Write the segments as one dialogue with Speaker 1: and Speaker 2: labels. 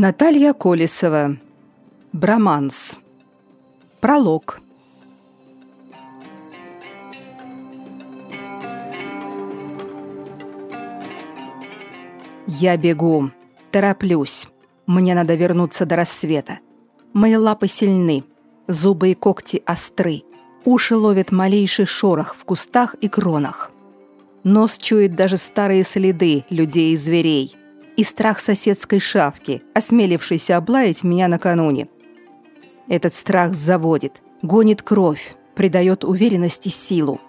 Speaker 1: Наталья Колесова. Браманс. Пролог. Я бегу, тороплюсь. Мне надо вернуться до рассвета. Мои лапы сильны, зубы и когти остры. Уши ловят малейший шорох в кустах и кронах. Нос чует даже старые следы людей и зверей. И страх соседской шавки, осмелившейся облаять меня накануне. Этот страх заводит, гонит кровь, придает уверенности силу.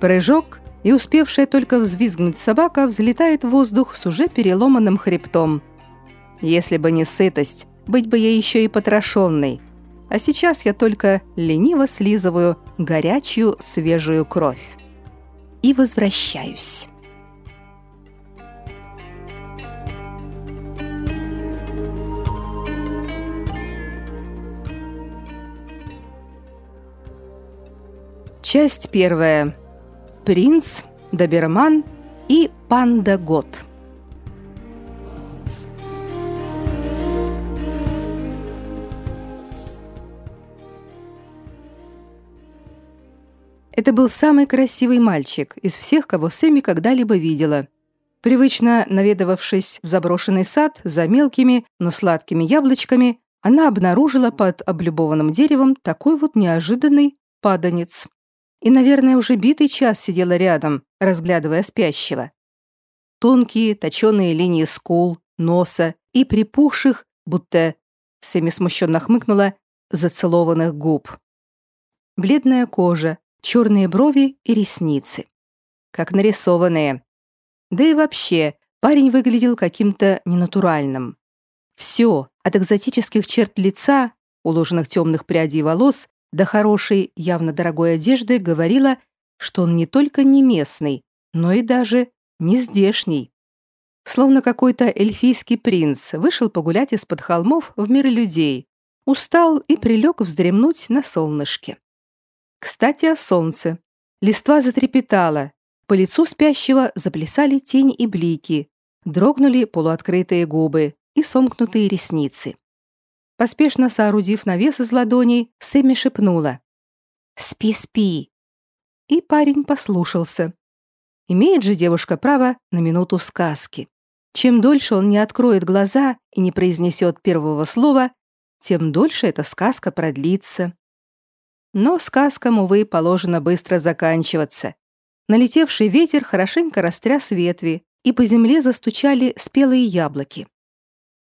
Speaker 1: Прыжок, и успевшая только взвизгнуть собака взлетает в воздух с уже переломанным хребтом. Если бы не сытость, быть бы я еще и потрошенной. А сейчас я только лениво слизываю горячую свежую кровь и возвращаюсь. Часть первая. Принц, Доберман и Панда Год. Это был самый красивый мальчик из всех, кого Сэмми когда-либо видела. Привычно наведавшись в заброшенный сад за мелкими, но сладкими яблочками, она обнаружила под облюбованным деревом такой вот неожиданный паданец. И, наверное, уже битый час сидела рядом, разглядывая спящего. Тонкие, точеные линии скул, носа и припухших, будто Сэмми смущенно хмыкнула, зацелованных губ. Бледная кожа, черные брови и ресницы. Как нарисованные. Да и вообще, парень выглядел каким-то ненатуральным. Все, от экзотических черт лица, уложенных темных прядей волос, до хорошей, явно дорогой одежды, говорило, что он не только не местный, но и даже не здешний. Словно какой-то эльфийский принц вышел погулять из-под холмов в мир людей, устал и прилег вздремнуть на солнышке. Кстати, о солнце. Листва затрепетала. По лицу спящего заплясали тени и блики. Дрогнули полуоткрытые губы и сомкнутые ресницы. Поспешно соорудив навес из ладоней, Сэмми шепнула. «Спи, спи». И парень послушался. Имеет же девушка право на минуту сказки. Чем дольше он не откроет глаза и не произнесет первого слова, тем дольше эта сказка продлится. Но сказкам, увы, положено быстро заканчиваться. Налетевший ветер хорошенько растряс ветви, и по земле застучали спелые яблоки.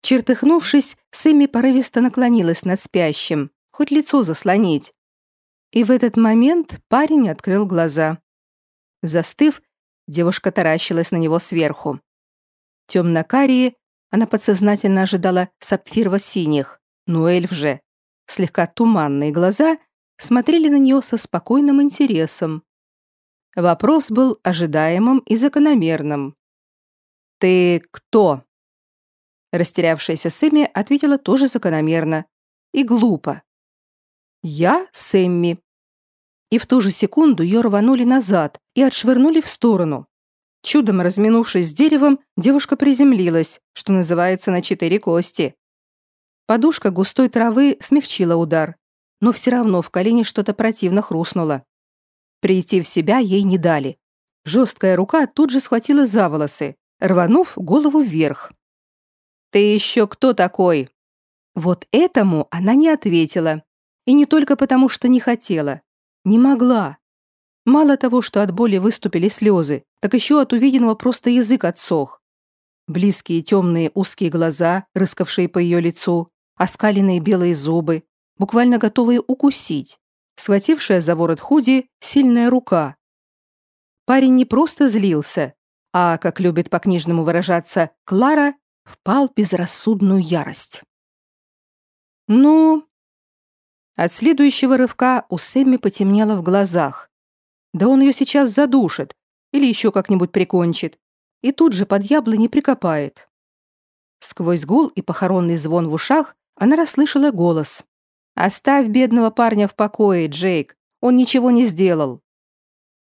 Speaker 1: Чертыхнувшись, Сэмми порывисто наклонилась над спящим, хоть лицо заслонить. И в этот момент парень открыл глаза. Застыв, девушка таращилась на него сверху. Темно-карие, она подсознательно ожидала сапфирово-синих, но эльф же. Слегка туманные глаза смотрели на нее со спокойным интересом. Вопрос был ожидаемым и закономерным. «Ты кто?» Растерявшаяся Сэмми ответила тоже закономерно и глупо. «Я Сэмми». И в ту же секунду ее рванули назад и отшвырнули в сторону. Чудом разминувшись с деревом, девушка приземлилась, что называется, на четыре кости. Подушка густой травы смягчила удар, но все равно в колене что-то противно хрустнуло. Прийти в себя ей не дали. Жесткая рука тут же схватила за волосы, рванув голову вверх. «Ты еще кто такой?» Вот этому она не ответила. И не только потому, что не хотела. Не могла. Мало того, что от боли выступили слезы, так еще от увиденного просто язык отсох. Близкие темные узкие глаза, рыскавшие по ее лицу, оскаленные белые зубы, буквально готовые укусить, схватившая за ворот худи сильная рука. Парень не просто злился, а, как любит по-книжному выражаться Клара, впал безрассудную ярость. «Ну...» От следующего рывка у Сэмми потемнело в глазах. Да он ее сейчас задушит или еще как-нибудь прикончит, и тут же под яблони прикопает. Сквозь гул и похоронный звон в ушах она расслышала голос. Оставь бедного парня в покое, Джейк. Он ничего не сделал.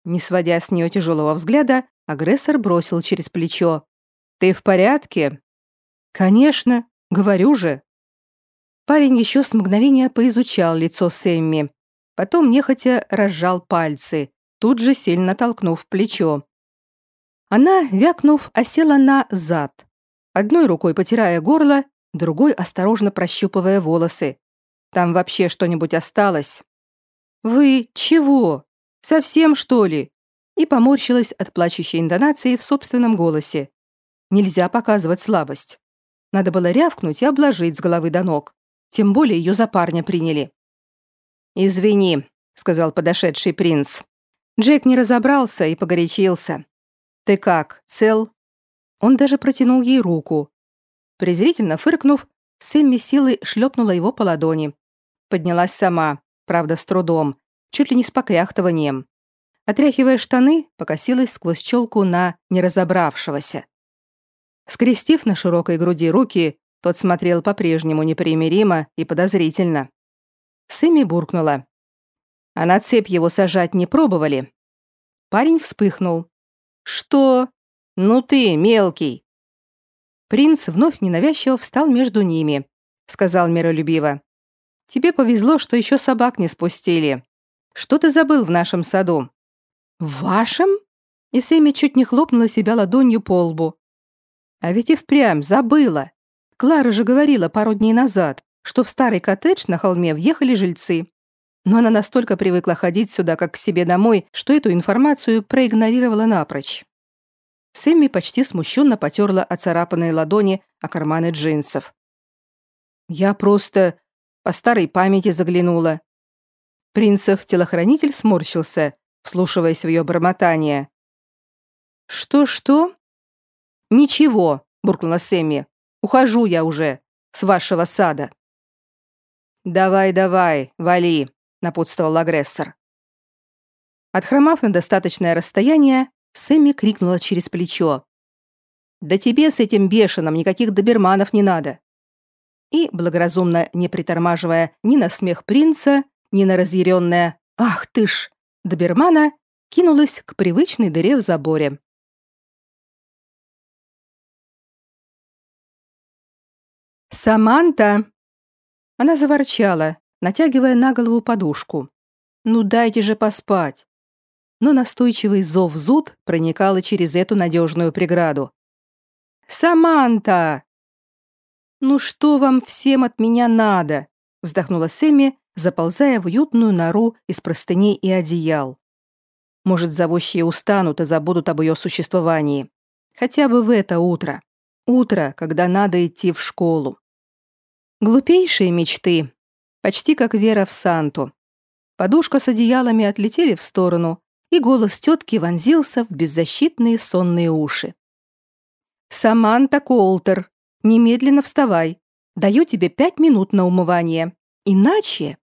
Speaker 1: Не сводя с нее тяжелого взгляда, агрессор бросил через плечо. Ты в порядке? Конечно, Говорю же. Парень еще с мгновения поизучал лицо Сэмми, потом нехотя разжал пальцы, тут же сильно толкнув плечо. Она, вякнув, осела на зад, одной рукой потирая горло, другой осторожно прощупывая волосы. Там вообще что-нибудь осталось? Вы чего? Совсем что ли? И поморщилась от плачущей интонации в собственном голосе. Нельзя показывать слабость. Надо было рявкнуть и обложить с головы до ног. Тем более ее за парня приняли. «Извини», — сказал подошедший принц. Джек не разобрался и погорячился. «Ты как, цел?» Он даже протянул ей руку. Презрительно фыркнув, Сэмми силой шлепнула его по ладони. Поднялась сама, правда, с трудом, чуть ли не с покряхтыванием. Отряхивая штаны, покосилась сквозь челку на неразобравшегося. Скрестив на широкой груди руки, тот смотрел по-прежнему непримиримо и подозрительно. Сэмми буркнула. «А на цепь его сажать не пробовали?» Парень вспыхнул. «Что? Ну ты, мелкий!» Принц вновь ненавязчиво встал между ними, сказал миролюбиво. «Тебе повезло, что еще собак не спустили. Что ты забыл в нашем саду?» «В вашем?» И Сэмми чуть не хлопнула себя ладонью по лбу. «А ведь и впрямь забыла. Клара же говорила пару дней назад, что в старый коттедж на холме въехали жильцы. Но она настолько привыкла ходить сюда, как к себе домой, что эту информацию проигнорировала напрочь. Сэмми почти смущенно потерла оцарапанные ладони о карманы джинсов. «Я просто по старой памяти заглянула». Принцев телохранитель сморщился, вслушиваясь в ее бормотание. «Что-что?» «Ничего», — буркнула Сэмми. Ухожу я уже с вашего сада». «Давай, давай, вали», — напутствовал агрессор. Отхромав на достаточное расстояние, Сэмми крикнула через плечо. «Да тебе с этим бешеным никаких доберманов не надо!» И, благоразумно не притормаживая ни на смех принца, ни на разъяренное «Ах ты ж!» добермана, кинулась к привычной дыре в заборе. «Саманта!» Она заворчала, натягивая на голову подушку. «Ну дайте же поспать!» Но настойчивый зов зуд проникал через эту надежную преграду. «Саманта!» «Ну что вам всем от меня надо?» вздохнула Сэмми, заползая в уютную нору из простыней и одеял. Может, зовущие устанут и забудут об ее существовании. Хотя бы в это утро. Утро, когда надо идти в школу. Глупейшие мечты, почти как вера в Санту. Подушка с одеялами отлетели в сторону, и голос тетки вонзился в беззащитные сонные уши. «Саманта Колтер, немедленно вставай. Даю тебе пять минут на умывание. Иначе...»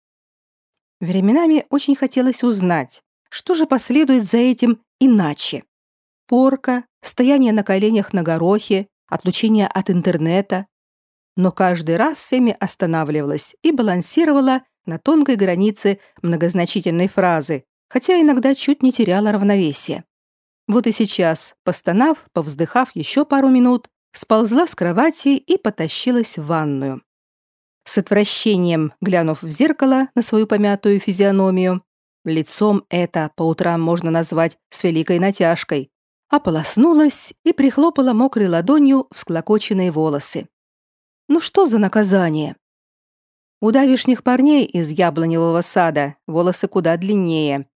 Speaker 1: Временами очень хотелось узнать, что же последует за этим «иначе». Порка, стояние на коленях на горохе, отлучение от интернета, но каждый раз Сэмми останавливалась и балансировала на тонкой границе многозначительной фразы, хотя иногда чуть не теряла равновесие. Вот и сейчас, постонав, повздыхав еще пару минут, сползла с кровати и потащилась в ванную. С отвращением, глянув в зеркало на свою помятую физиономию, лицом это по утрам можно назвать с великой натяжкой, ополоснулась и прихлопала мокрой ладонью всклокоченные волосы. Ну что за наказание? У давишних парней из яблоневого сада волосы куда длиннее.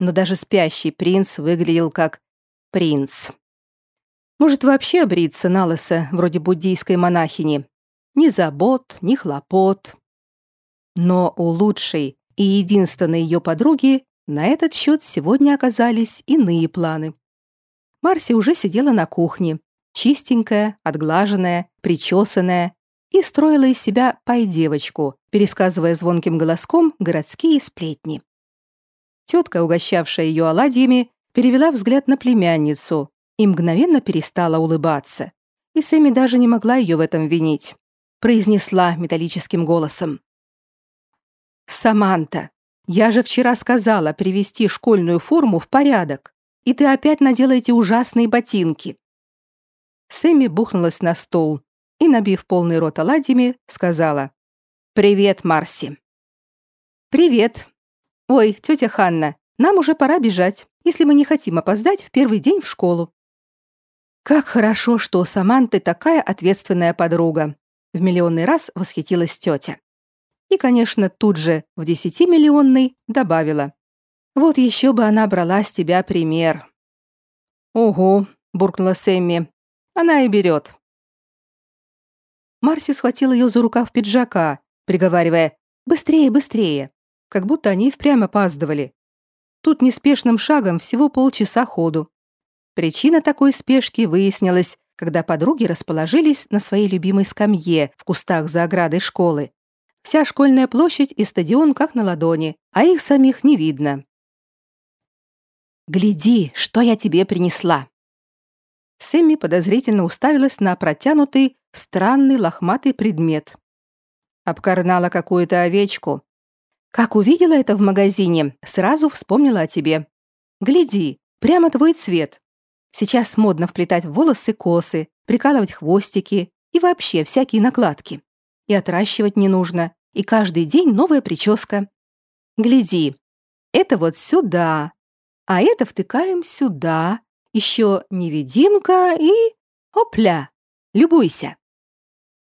Speaker 1: Но даже спящий принц выглядел как принц. Может, вообще бриться на лысо, вроде буддийской монахини. Ни забот, ни хлопот. Но у лучшей и единственной ее подруги на этот счет сегодня оказались иные планы. Марси уже сидела на кухне, чистенькая, отглаженная, причесанная и строила из себя пай-девочку, пересказывая звонким голоском городские сплетни. Тетка, угощавшая ее оладьями, перевела взгляд на племянницу и мгновенно перестала улыбаться. И Сэмми даже не могла ее в этом винить. Произнесла металлическим голосом. «Саманта, я же вчера сказала привести школьную форму в порядок, и ты опять надела эти ужасные ботинки». Сэмми бухнулась на стол, и, набив полный рот оладьями, сказала «Привет, Марси». «Привет. Ой, тетя Ханна, нам уже пора бежать, если мы не хотим опоздать в первый день в школу». «Как хорошо, что у Саманты такая ответственная подруга», в миллионный раз восхитилась тетя. И, конечно, тут же в десятимиллионный добавила. «Вот еще бы она брала с тебя пример». «Ого», — буркнула Сэмми, — «она и берет». Марси схватила ее за рукав пиджака, приговаривая «Быстрее, быстрее!» как будто они впрямь опаздывали. Тут неспешным шагом всего полчаса ходу. Причина такой спешки выяснилась, когда подруги расположились на своей любимой скамье в кустах за оградой школы. Вся школьная площадь и стадион как на ладони, а их самих не видно. «Гляди, что я тебе принесла!» Сэмми подозрительно уставилась на протянутый, странный лохматый предмет. Обкарнала какую-то овечку. Как увидела это в магазине, сразу вспомнила о тебе. Гляди, прямо твой цвет. Сейчас модно вплетать в волосы косы, прикалывать хвостики и вообще всякие накладки. И отращивать не нужно, и каждый день новая прическа. Гляди, это вот сюда, а это втыкаем сюда, еще невидимка и... Опля! Любуйся!»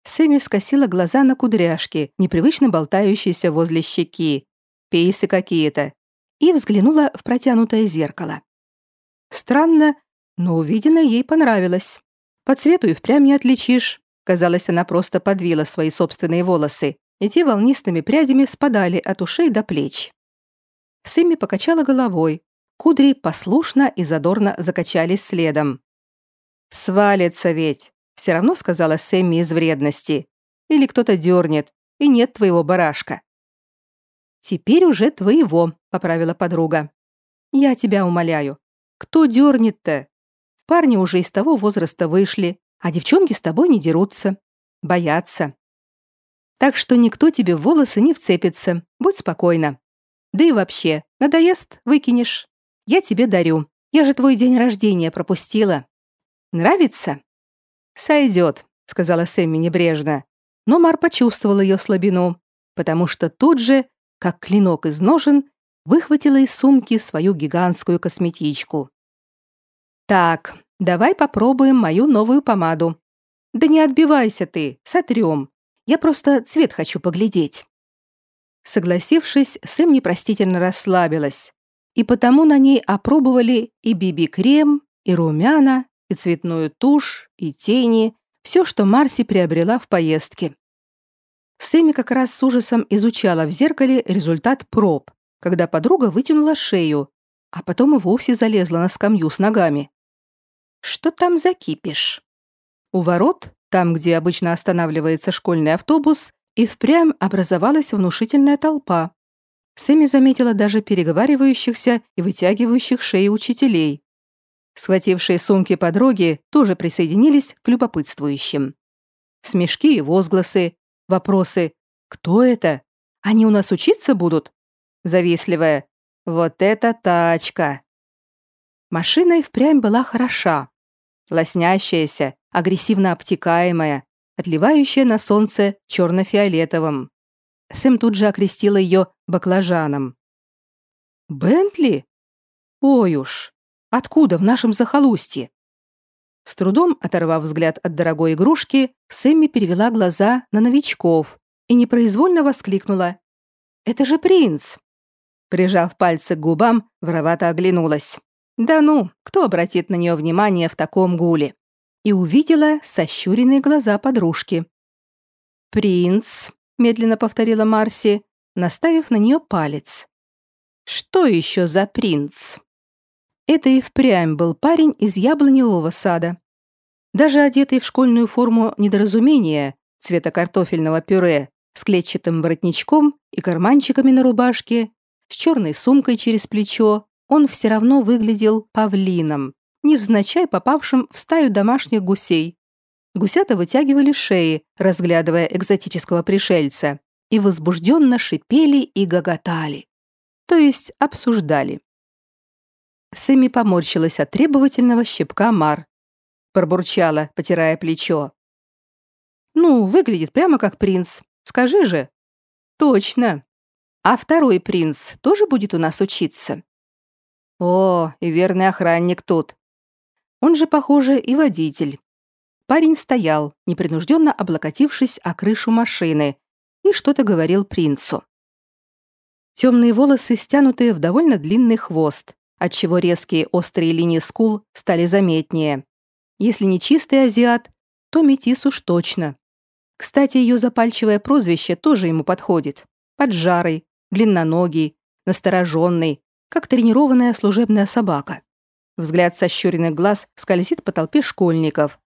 Speaker 1: Сэмми скосила глаза на кудряшки, непривычно болтающиеся возле щеки. Пейсы какие-то. И взглянула в протянутое зеркало. Странно, но увиденное ей понравилось. По цвету и впрямь не отличишь. Казалось, она просто подвила свои собственные волосы, и те волнистыми прядями спадали от ушей до плеч. Сэмми покачала головой. Кудри послушно и задорно закачались следом. «Свалится ведь!» — все равно сказала Сэмми из вредности. «Или кто-то дернет, и нет твоего барашка». «Теперь уже твоего», — поправила подруга. «Я тебя умоляю. Кто дернет-то? Парни уже из того возраста вышли, а девчонки с тобой не дерутся. Боятся. Так что никто тебе в волосы не вцепится. Будь спокойна. Да и вообще, надоест, выкинешь. Я тебе дарю. Я же твой день рождения пропустила. Нравится? Сойдет, сказала Сэмми небрежно. Но Мар почувствовал ее слабину, потому что тут же, как клинок из ножен, выхватила из сумки свою гигантскую косметичку. Так, давай попробуем мою новую помаду. Да не отбивайся ты, сотрем. Я просто цвет хочу поглядеть. Согласившись, Сэм непростительно расслабилась, и потому на ней опробовали и биби-крем, и румяна, и цветную тушь, и тени, все, что Марси приобрела в поездке. Сэмми как раз с ужасом изучала в зеркале результат проб, когда подруга вытянула шею, а потом и вовсе залезла на скамью с ногами. Что там за кипиш? У ворот, там, где обычно останавливается школьный автобус, и впрямь образовалась внушительная толпа. Сэмми заметила даже переговаривающихся и вытягивающих шеи учителей. Схватившие сумки подруги тоже присоединились к любопытствующим. Смешки и возгласы, вопросы «Кто это? Они у нас учиться будут?» Завистливая «Вот это тачка!» Машина и впрямь была хороша. Лоснящаяся, агрессивно обтекаемая, отливающая на солнце черно-фиолетовым. Сэм тут же окрестила ее баклажаном. «Бентли? Ой уж! Откуда в нашем захолустье?» С трудом оторвав взгляд от дорогой игрушки, Сэмми перевела глаза на новичков и непроизвольно воскликнула. «Это же принц!» Прижав пальцы к губам, воровато оглянулась. Да ну, кто обратит на нее внимание в таком гуле? И увидела сощуренные глаза подружки. «Принц», — медленно повторила Марси, наставив на нее палец. «Что еще за принц?» Это и впрямь был парень из яблоневого сада. Даже одетый в школьную форму недоразумения цвета картофельного пюре с клетчатым воротничком и карманчиками на рубашке, с черной сумкой через плечо, он все равно выглядел павлином, невзначай попавшим в стаю домашних гусей. Гусята вытягивали шеи, разглядывая экзотического пришельца, и возбужденно шипели и гоготали. То есть обсуждали. Сэмми поморщилась от требовательного щепка Мар. Пробурчала, потирая плечо. Ну, выглядит прямо как принц. Скажи же. Точно. А второй принц тоже будет у нас учиться? О, и верный охранник тут. Он же, похоже, и водитель. Парень стоял, непринужденно облокотившись о крышу машины, и что-то говорил принцу. Темные волосы стянутые в довольно длинный хвост, отчего резкие острые линии скул стали заметнее. Если не чистый азиат, то метис уж точно. Кстати, ее запальчивое прозвище тоже ему подходит. Поджарый, длинноногий, настороженный, как тренированная служебная собака. Взгляд сощуренных глаз скользит по толпе школьников.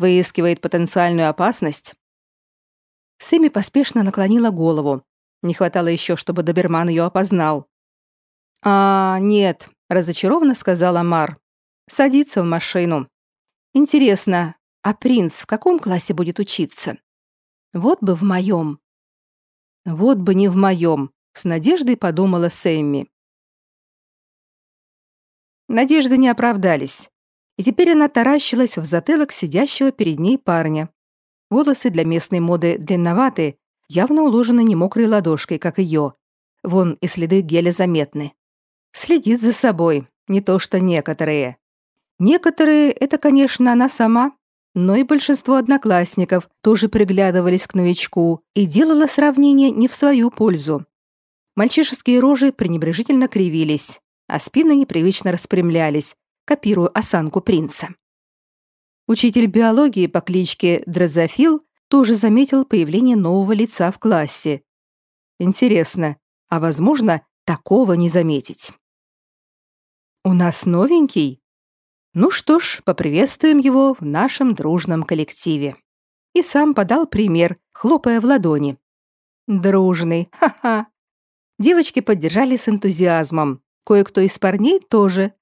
Speaker 1: Выискивает потенциальную опасность. Сэмми поспешно наклонила голову. Не хватало еще, чтобы доберман ее опознал. «А, нет», — разочарованно сказала Мар. «Садиться в машину. Интересно, а принц в каком классе будет учиться? Вот бы в моем». «Вот бы не в моем», — с надеждой подумала Сэмми. Надежды не оправдались. И теперь она таращилась в затылок сидящего перед ней парня. Волосы для местной моды длинноваты, явно уложены не мокрой ладошкой, как ее. Вон и следы геля заметны. Следит за собой, не то что некоторые. Некоторые — это, конечно, она сама, но и большинство одноклассников тоже приглядывались к новичку и делало сравнение не в свою пользу. Мальчишеские рожи пренебрежительно кривились, а спины непривычно распрямлялись, копируя осанку принца. Учитель биологии по кличке Дрозофил тоже заметил появление нового лица в классе. Интересно, а возможно, такого не заметить? «У нас новенький?» Ну что ж, поприветствуем его в нашем дружном коллективе. И сам подал пример, хлопая в ладони. Дружный, ха-ха. Девочки поддержали с энтузиазмом. Кое-кто из парней тоже.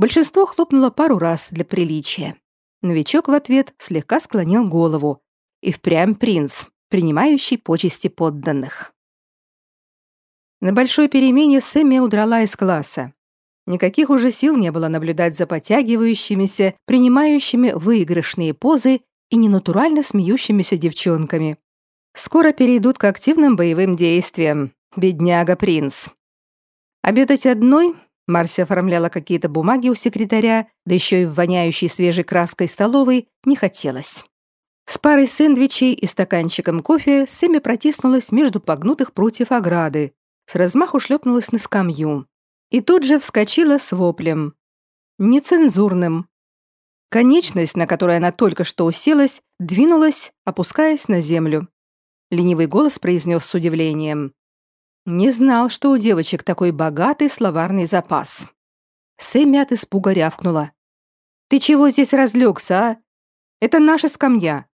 Speaker 1: Большинство хлопнуло пару раз для приличия. Новичок в ответ слегка склонил голову. И впрямь принц, принимающий почести подданных. На большой перемене Сэмми удрала из класса. Никаких уже сил не было наблюдать за потягивающимися, принимающими выигрышные позы и ненатурально смеющимися девчонками. Скоро перейдут к активным боевым действиям. Бедняга-принц. Обедать одной Марси оформляла какие-то бумаги у секретаря, да еще и в воняющей свежей краской столовой, не хотелось. С парой сэндвичей и стаканчиком кофе Сэмми протиснулась между погнутых прутьев ограды, с размаху шлепнулась на скамью и тут же вскочила с воплем. Нецензурным. Конечность, на которой она только что уселась, двинулась, опускаясь на землю. Ленивый голос произнес с удивлением. «Не знал, что у девочек такой богатый словарный запас». Сэмми от испуга рявкнула. «Ты чего здесь разлегся, а? Это наша скамья».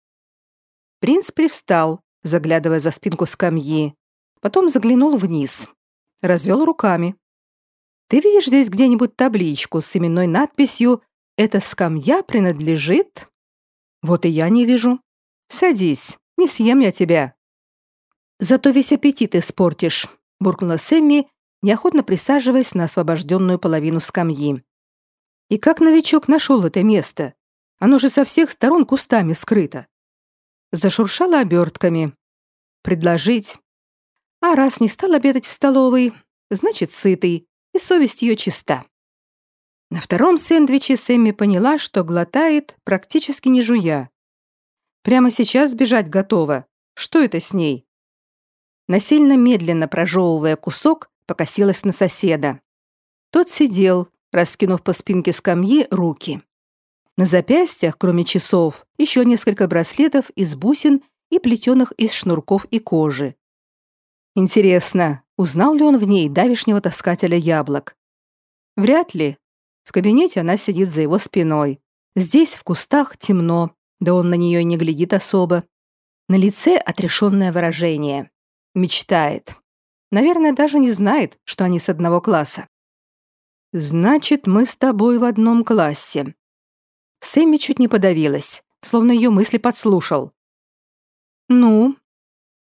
Speaker 1: Принц привстал, заглядывая за спинку скамьи. Потом заглянул вниз. Развел руками. Ты видишь здесь где-нибудь табличку с именной надписью «Эта скамья принадлежит...» Вот и я не вижу. Садись, не съем я тебя. Зато весь аппетит испортишь, буркнула Сэмми, неохотно присаживаясь на освобожденную половину скамьи. И как новичок нашел это место? Оно же со всех сторон кустами скрыто. Зашуршала обертками. Предложить. А раз не стал обедать в столовой, значит, сытый, и совесть ее чиста. На втором сэндвиче Сэмми поняла, что глотает, практически не жуя. Прямо сейчас бежать готова. Что это с ней? Насильно медленно прожевывая кусок, покосилась на соседа. Тот сидел, раскинув по спинке скамьи руки. На запястьях, кроме часов, еще несколько браслетов из бусин и плетеных из шнурков и кожи. Интересно, Узнал ли он в ней давишнего таскателя яблок? Вряд ли. В кабинете она сидит за его спиной. Здесь, в кустах, темно, да он на нее не глядит особо. На лице отрешенное выражение. Мечтает. Наверное, даже не знает, что они с одного класса. «Значит, мы с тобой в одном классе». Сэмми чуть не подавилась, словно ее мысли подслушал. «Ну?»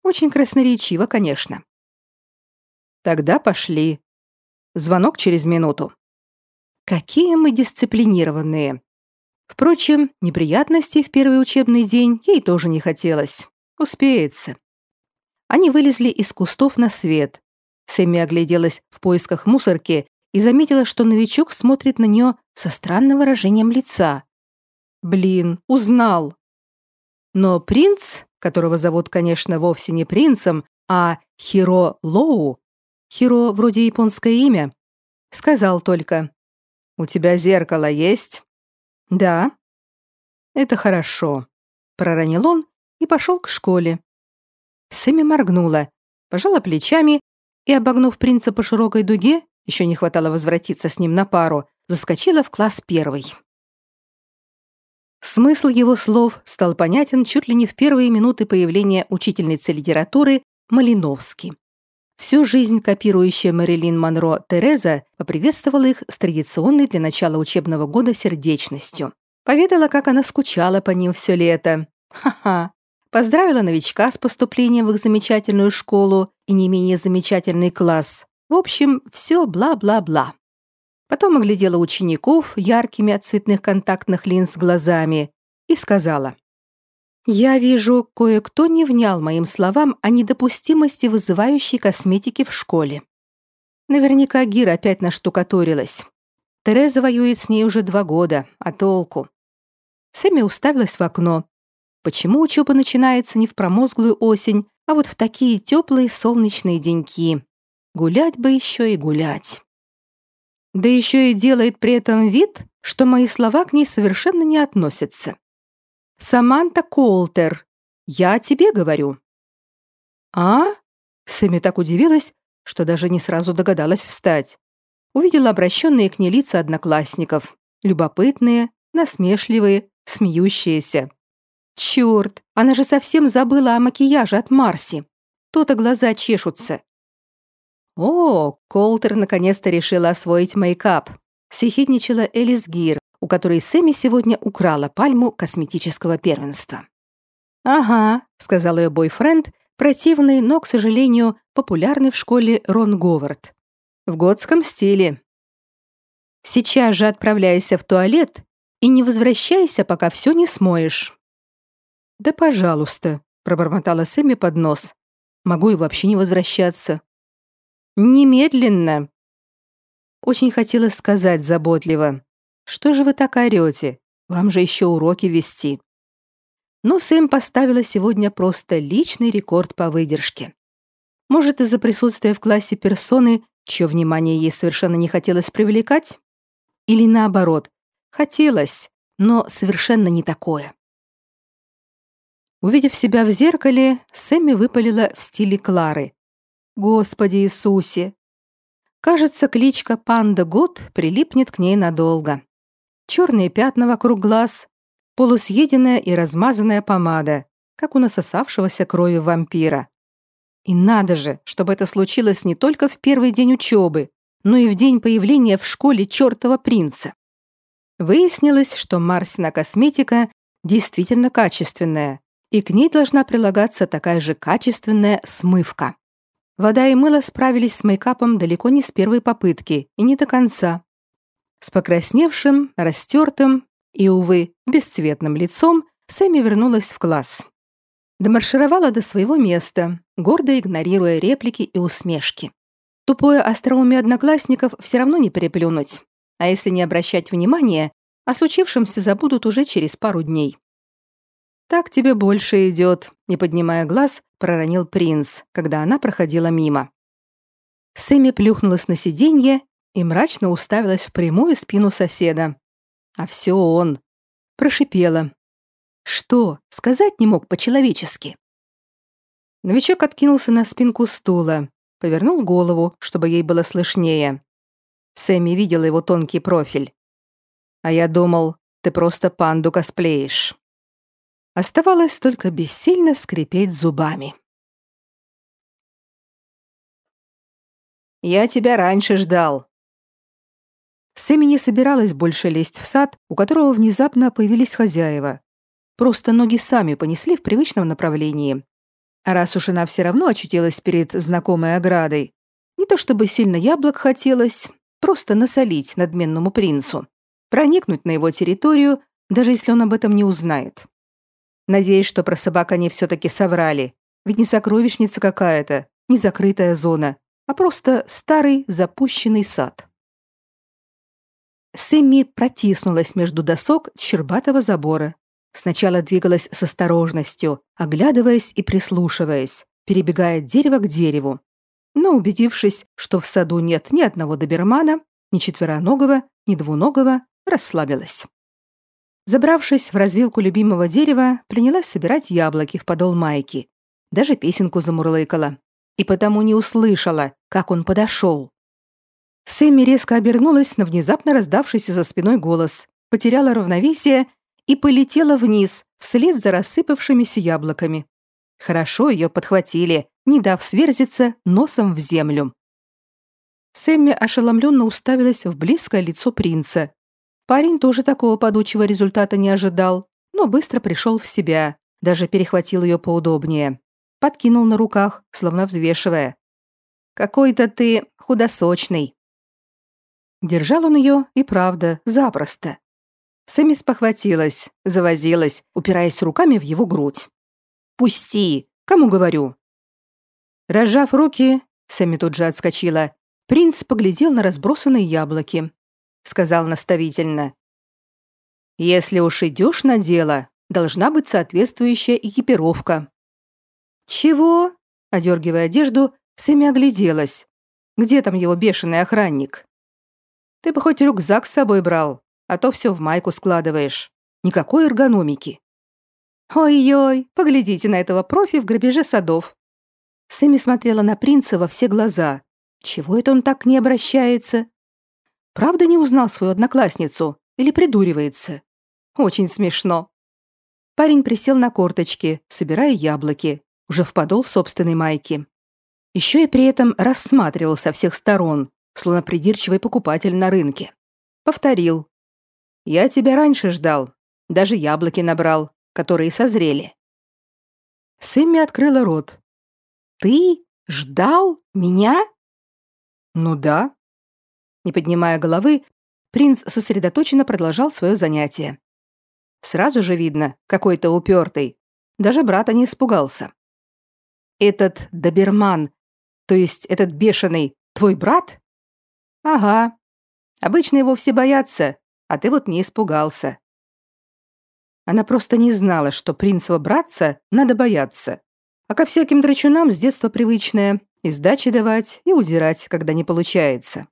Speaker 1: Очень красноречиво, конечно. Тогда пошли. Звонок через минуту. Какие мы дисциплинированные. Впрочем, неприятностей в первый учебный день ей тоже не хотелось. Успеется. Они вылезли из кустов на свет. Сэмми огляделась в поисках мусорки и заметила, что новичок смотрит на нее со странным выражением лица. Блин, узнал. Но принц, которого зовут, конечно, вовсе не принцем, а Хиро Лоу, Хиро вроде японское имя, сказал только «У тебя зеркало есть?» «Да». «Это хорошо», — проронил он и пошел к школе. Сэмми моргнула, пожала плечами и, обогнув принца по широкой дуге, еще не хватало возвратиться с ним на пару, заскочила в класс первый. Смысл его слов стал понятен чуть ли не в первые минуты появления учительницы литературы Малиновски. Всю жизнь копирующая Мэрилин Монро Тереза поприветствовала их с традиционной для начала учебного года сердечностью. Поведала, как она скучала по ним все лето. Ха-ха. Поздравила новичка с поступлением в их замечательную школу и не менее замечательный класс. В общем, все бла-бла-бла. Потом оглядела учеников яркими от цветных контактных линз глазами и сказала. Я вижу, кое-кто не внял моим словам о недопустимости вызывающей косметики в школе. Наверняка Гира опять наштукатурилась. Тереза воюет с ней уже два года, а толку? Сэмми уставилась в окно. Почему учеба начинается не в промозглую осень, а вот в такие теплые солнечные деньки? Гулять бы еще и гулять. Да еще и делает при этом вид, что мои слова к ней совершенно не относятся. Саманта Колтер, я тебе говорю». «А?» Сэмми так удивилась, что даже не сразу догадалась встать. Увидела обращенные к ней лица одноклассников. Любопытные, насмешливые, смеющиеся. Черт, она же совсем забыла о макияже от Марси. То-то глаза чешутся. О, Колтер наконец-то решила освоить мейкап. Съехидничала Элис Гир, у которой Сэмми сегодня украла пальму косметического первенства. «Ага», — сказал ее бойфренд, противный, но, к сожалению, популярный в школе Рон Говард. В готском стиле. «Сейчас же отправляйся в туалет и не возвращайся, пока все не смоешь». «Да пожалуйста», — пробормотала Сэмми под нос. «Могу и вообще не возвращаться». «Немедленно». Очень хотелось сказать заботливо. Что же вы так орете? Вам же еще уроки вести. Но Сэм поставила сегодня просто личный рекорд по выдержке. Может, из-за присутствия в классе персоны, чье внимание ей совершенно не хотелось привлекать? Или наоборот, хотелось, но совершенно не такое. Увидев себя в зеркале, Сэмми выпалила в стиле Клары. «Господи Иисусе!» Кажется, кличка «Панда Год» прилипнет к ней надолго черные пятна вокруг глаз, полусъеденная и размазанная помада, как у насосавшегося крови вампира. И надо же, чтобы это случилось не только в первый день учебы, но и в день появления в школе чертова принца. Выяснилось, что Марсина косметика действительно качественная, и к ней должна прилагаться такая же качественная смывка. Вода и мыло справились с мейкапом далеко не с первой попытки и не до конца. С покрасневшим, растертым и, увы, бесцветным лицом Сэмми вернулась в класс. Домаршировала до своего места, гордо игнорируя реплики и усмешки. Тупое остроумие одноклассников все равно не переплюнуть, а если не обращать внимания, о случившемся забудут уже через пару дней. «Так тебе больше идет», — не поднимая глаз, проронил принц, когда она проходила мимо. Сэмми плюхнулась на сиденье и мрачно уставилась в прямую спину соседа. А все он. Прошипела. Что, сказать не мог по-человечески? Новичок откинулся на спинку стула, повернул голову, чтобы ей было слышнее. Сэмми видела его тонкий профиль. А я думал, ты просто панду косплеишь. Оставалось только бессильно скрипеть зубами. «Я тебя раньше ждал», Сэмми не собиралась больше лезть в сад, у которого внезапно появились хозяева. Просто ноги сами понесли в привычном направлении. А раз уж она все равно очутилась перед знакомой оградой, не то чтобы сильно яблок хотелось, просто насолить надменному принцу, проникнуть на его территорию, даже если он об этом не узнает. Надеюсь, что про собак они все-таки соврали. Ведь не сокровищница какая-то, не закрытая зона, а просто старый запущенный сад. Сэмми протиснулась между досок щербатого забора. Сначала двигалась с осторожностью, оглядываясь и прислушиваясь, перебегая от дерева к дереву. Но убедившись, что в саду нет ни одного добермана, ни четвероногого, ни двуногого, расслабилась. Забравшись в развилку любимого дерева, принялась собирать яблоки в подол майки. Даже песенку замурлыкала. И потому не услышала, как он подошел. Сэмми резко обернулась на внезапно раздавшийся за спиной голос, потеряла равновесие и полетела вниз, вслед за рассыпавшимися яблоками. Хорошо ее подхватили, не дав сверзиться носом в землю. Сэмми ошеломленно уставилась в близкое лицо принца. Парень тоже такого подучего результата не ожидал, но быстро пришел в себя, даже перехватил ее поудобнее. Подкинул на руках, словно взвешивая. «Какой-то ты худосочный». Держал он ее и правда запросто. Сэмми спохватилась, завозилась, упираясь руками в его грудь. «Пусти! Кому говорю?» Разжав руки, Сэмми тут же отскочила, принц поглядел на разбросанные яблоки. Сказал наставительно. «Если уж идешь на дело, должна быть соответствующая экипировка». «Чего?» — одергивая одежду, Сэмми огляделась. «Где там его бешеный охранник?» Ты бы хоть рюкзак с собой брал, а то все в майку складываешь. Никакой эргономики. Ой-ой, поглядите на этого профи в грабеже садов. Сэмми смотрела на принца во все глаза. Чего это он так не обращается? Правда не узнал свою одноклассницу или придуривается? Очень смешно. Парень присел на корточки, собирая яблоки, уже в подол собственной майки. Еще и при этом рассматривал со всех сторон, словно придирчивый покупатель на рынке. Повторил. «Я тебя раньше ждал. Даже яблоки набрал, которые созрели». Сэмми открыла рот. «Ты ждал меня?» «Ну да». Не поднимая головы, принц сосредоточенно продолжал свое занятие. Сразу же видно, какой-то упертый. Даже брата не испугался. «Этот доберман, то есть этот бешеный, твой брат?» Ага. Обычно его все боятся, а ты вот не испугался. Она просто не знала, что принцева братца надо бояться. А ко всяким драчунам с детства привычное и сдачи давать, и удирать, когда не получается.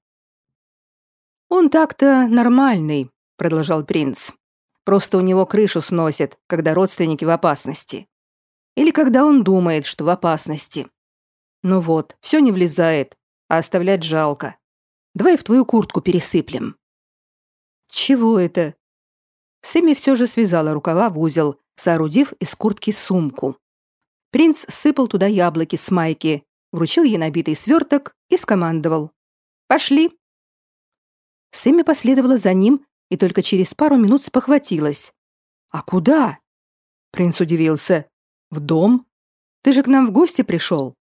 Speaker 1: «Он так-то нормальный», — продолжал принц. «Просто у него крышу сносит, когда родственники в опасности. Или когда он думает, что в опасности. Ну вот, все не влезает, а оставлять жалко. Давай в твою куртку пересыплем». «Чего это?» Сэмми все же связала рукава в узел, соорудив из куртки сумку. Принц сыпал туда яблоки с майки, вручил ей набитый сверток и скомандовал. «Пошли». Сэмми последовала за ним и только через пару минут спохватилась. «А куда?» Принц удивился. «В дом? Ты же к нам в гости пришел?»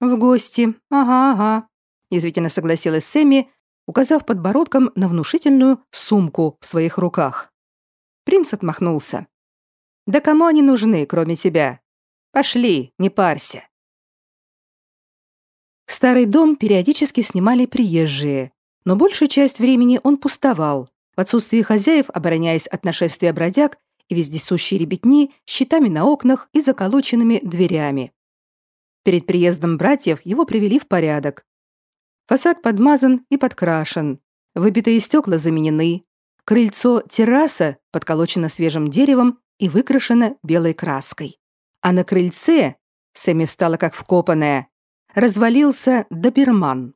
Speaker 1: «В гости, ага, ага язвительно согласилась Сэмми, указав подбородком на внушительную сумку в своих руках. Принц отмахнулся. «Да кому они нужны, кроме тебя? Пошли, не парься». Старый дом периодически снимали приезжие, но большую часть времени он пустовал, в отсутствие хозяев обороняясь от нашествия бродяг и вездесущей ребятни щитами на окнах и заколоченными дверями. Перед приездом братьев его привели в порядок, Фасад подмазан и подкрашен, выбитые стекла заменены, крыльцо терраса подколочено свежим деревом и выкрашено белой краской. А на крыльце, Сэмми встала как вкопанная, развалился доберман.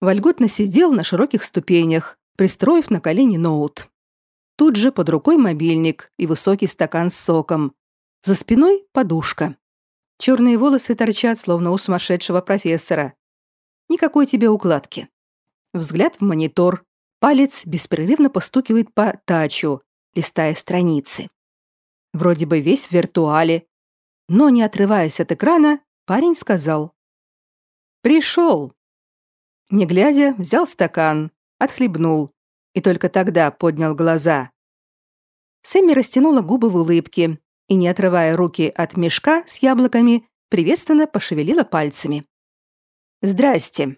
Speaker 1: Вольготно сидел на широких ступенях, пристроив на колени ноут. Тут же под рукой мобильник и высокий стакан с соком. За спиной подушка. Черные волосы торчат, словно у сумасшедшего профессора. Никакой тебе укладки. Взгляд в монитор. Палец беспрерывно постукивает по тачу, листая страницы. Вроде бы весь в виртуале. Но, не отрываясь от экрана, парень сказал. «Пришел». Не глядя, взял стакан, отхлебнул и только тогда поднял глаза. Сэмми растянула губы в улыбке и, не отрывая руки от мешка с яблоками, приветственно пошевелила пальцами. «Здрасте».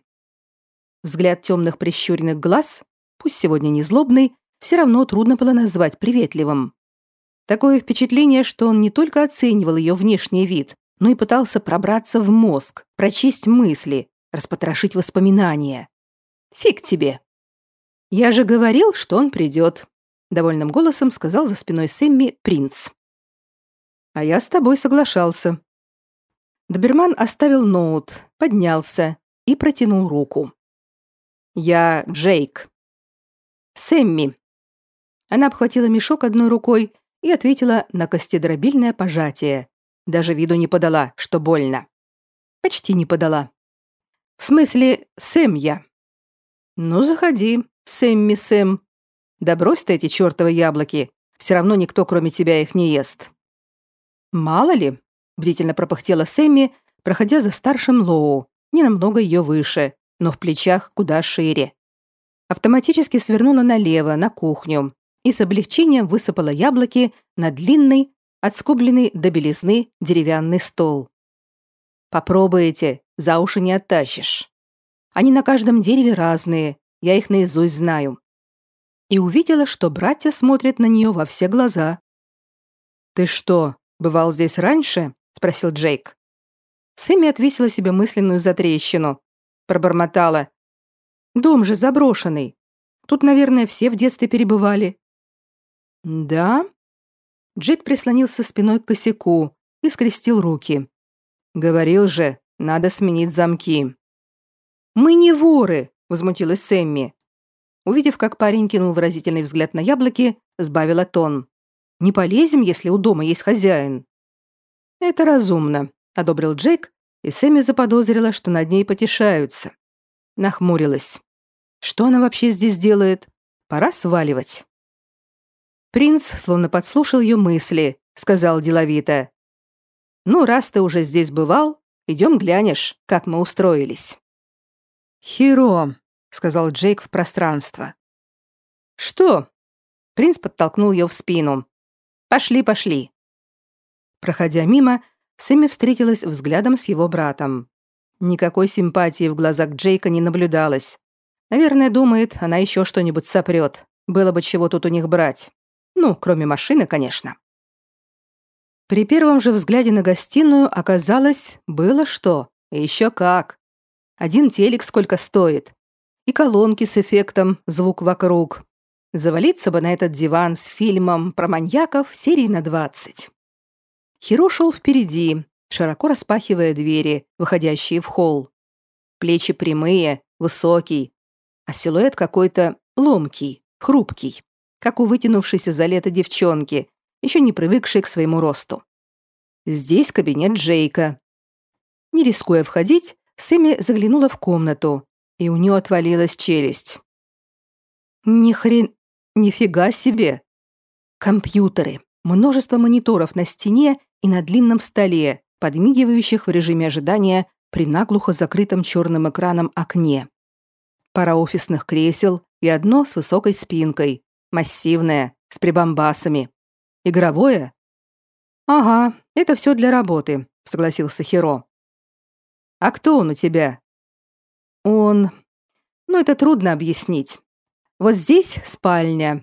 Speaker 1: Взгляд темных прищуренных глаз, пусть сегодня не злобный, все равно трудно было назвать приветливым. Такое впечатление, что он не только оценивал ее внешний вид, но и пытался пробраться в мозг, прочесть мысли, распотрошить воспоминания. Фиг тебе. Я же говорил, что он придет, довольным голосом сказал за спиной Сэмми принц. А я с тобой соглашался. Доберман оставил ноут, поднялся и протянул руку. Я Джейк. Сэмми. Она обхватила мешок одной рукой и ответила на костедробильное пожатие. Даже виду не подала, что больно. Почти не подала. В смысле, Сэм я. Ну, заходи, Сэмми Сэм. Да брось ты эти чертовы яблоки. Все равно никто, кроме тебя, их не ест. Мало ли, бдительно пропыхтела Сэмми, проходя за старшим Лоу, не намного ее выше, но в плечах куда шире. Автоматически свернула налево, на кухню, и с облегчением высыпала яблоки на длинный, отскобленный до белизны деревянный стол. «Попробуйте, за уши не оттащишь. Они на каждом дереве разные, я их наизусть знаю». И увидела, что братья смотрят на нее во все глаза. «Ты что, бывал здесь раньше?» — спросил Джейк. Сэмми отвесила себе мысленную затрещину. Пробормотала. «Дом же заброшенный. Тут, наверное, все в детстве перебывали. «Да?» Джек прислонился спиной к косяку и скрестил руки. «Говорил же, надо сменить замки». «Мы не воры!» — возмутилась Сэмми. Увидев, как парень кинул выразительный взгляд на яблоки, сбавила тон. «Не полезем, если у дома есть хозяин». «Это разумно», — одобрил Джейк, и Сэмми заподозрила, что над ней потешаются. Нахмурилась. «Что она вообще здесь делает? Пора сваливать». Принц словно подслушал ее мысли, сказал деловито. «Ну, раз ты уже здесь бывал, идем глянешь, как мы устроились». «Хиро», — сказал Джейк в пространство. «Что?» Принц подтолкнул ее в спину. «Пошли, пошли». Проходя мимо, Сэмми встретилась взглядом с его братом. Никакой симпатии в глазах Джейка не наблюдалось. Наверное, думает, она еще что-нибудь сопрет. Было бы чего тут у них брать. Ну, кроме машины, конечно. При первом же взгляде на гостиную оказалось, было что. Еще как. Один телек сколько стоит. И колонки с эффектом «звук вокруг». Завалиться бы на этот диван с фильмом про маньяков серии на 20. Хиро шел впереди, широко распахивая двери, выходящие в холл. Плечи прямые, высокий, а силуэт какой-то ломкий, хрупкий как у вытянувшейся за лето девчонки, еще не привыкшей к своему росту. Здесь кабинет Джейка. Не рискуя входить, Сэмми заглянула в комнату, и у нее отвалилась челюсть. Ни хрен... Нифига себе! Компьютеры, множество мониторов на стене и на длинном столе, подмигивающих в режиме ожидания при наглухо закрытом черным экраном окне. Пара офисных кресел и одно с высокой спинкой, Массивное, с прибамбасами. Игровое? Ага, это все для работы, согласился Хиро. А кто он у тебя? Он... Ну, это трудно объяснить. Вот здесь спальня.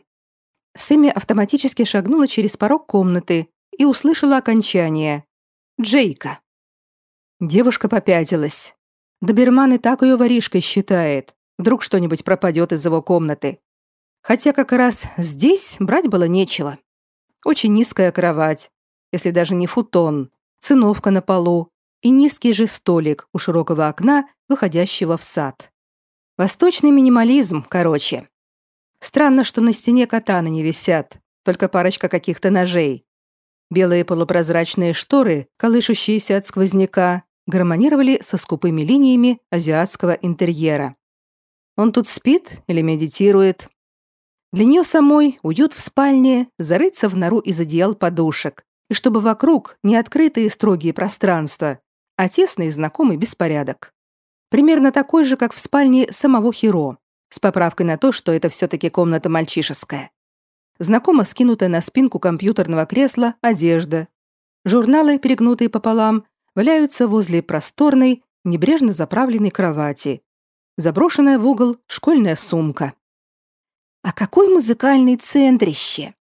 Speaker 1: Сэмми автоматически шагнула через порог комнаты и услышала окончание. Джейка. Девушка попятилась. Доберман и так ее воришкой считает. Вдруг что-нибудь пропадет из его комнаты. Хотя как раз здесь брать было нечего. Очень низкая кровать, если даже не футон, циновка на полу и низкий же столик у широкого окна, выходящего в сад. Восточный минимализм, короче. Странно, что на стене катаны не висят, только парочка каких-то ножей. Белые полупрозрачные шторы, колышущиеся от сквозняка, гармонировали со скупыми линиями азиатского интерьера. Он тут спит или медитирует, для нее самой уют в спальне, зарыться в нору из одеял подушек, и чтобы вокруг не открытые строгие пространства, а тесный знакомый беспорядок. Примерно такой же, как в спальне самого Хиро, с поправкой на то, что это все-таки комната мальчишеская. знакомо скинутая на спинку компьютерного кресла одежда. Журналы, перегнутые пополам, валяются возле просторной, небрежно заправленной кровати. Заброшенная в угол школьная сумка. А какой музыкальный центрище!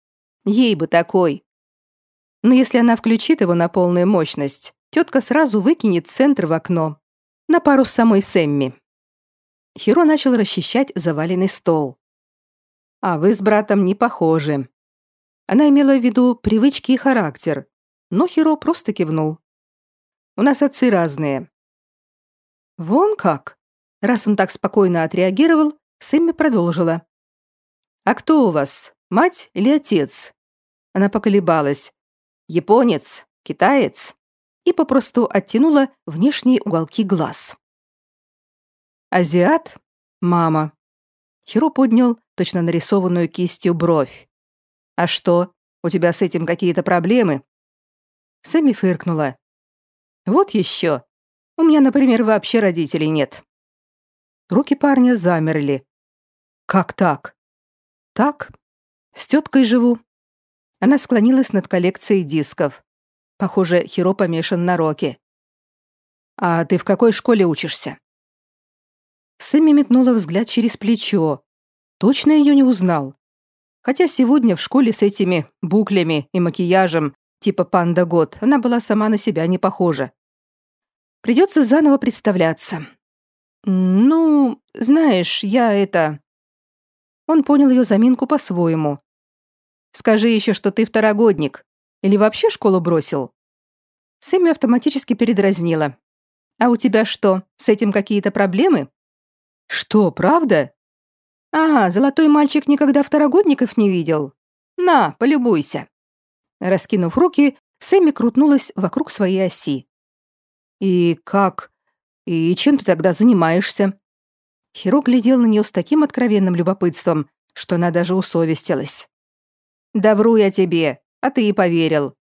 Speaker 1: Ей бы такой! Но если она включит его на полную мощность, тетка сразу выкинет центр в окно. На пару с самой Сэмми. Хиро начал расчищать заваленный стол. «А вы с братом не похожи». Она имела в виду привычки и характер, но Хиро просто кивнул. «У нас отцы разные». «Вон как!» Раз он так спокойно отреагировал, Сэмми продолжила. «А кто у вас, мать или отец?» Она поколебалась. «Японец? Китаец?» И попросту оттянула внешние уголки глаз. «Азиат? Мама». Хиро поднял точно нарисованную кистью бровь. «А что, у тебя с этим какие-то проблемы?» Сэмми фыркнула. «Вот еще. У меня, например, вообще родителей нет». Руки парня замерли. «Как так?» «Так. С теткой живу». Она склонилась над коллекцией дисков. Похоже, Хиро помешан на роке. «А ты в какой школе учишься?» Сэмми метнула взгляд через плечо. Точно ее не узнал. Хотя сегодня в школе с этими буклями и макияжем типа панда год, она была сама на себя не похожа. Придется заново представляться. Ну, знаешь, я это... Он понял ее заминку по-своему. Скажи еще, что ты второгодник. Или вообще школу бросил? Сэмми автоматически передразнила. А у тебя что, с этим какие-то проблемы? Что, правда? А, золотой мальчик никогда второгодников не видел. На, полюбуйся. Раскинув руки, Сэмми крутнулась вокруг своей оси. «И как? И чем ты тогда занимаешься?» Хиро глядел на нее с таким откровенным любопытством, что она даже усовестилась. «Да вру я тебе, а ты и поверил.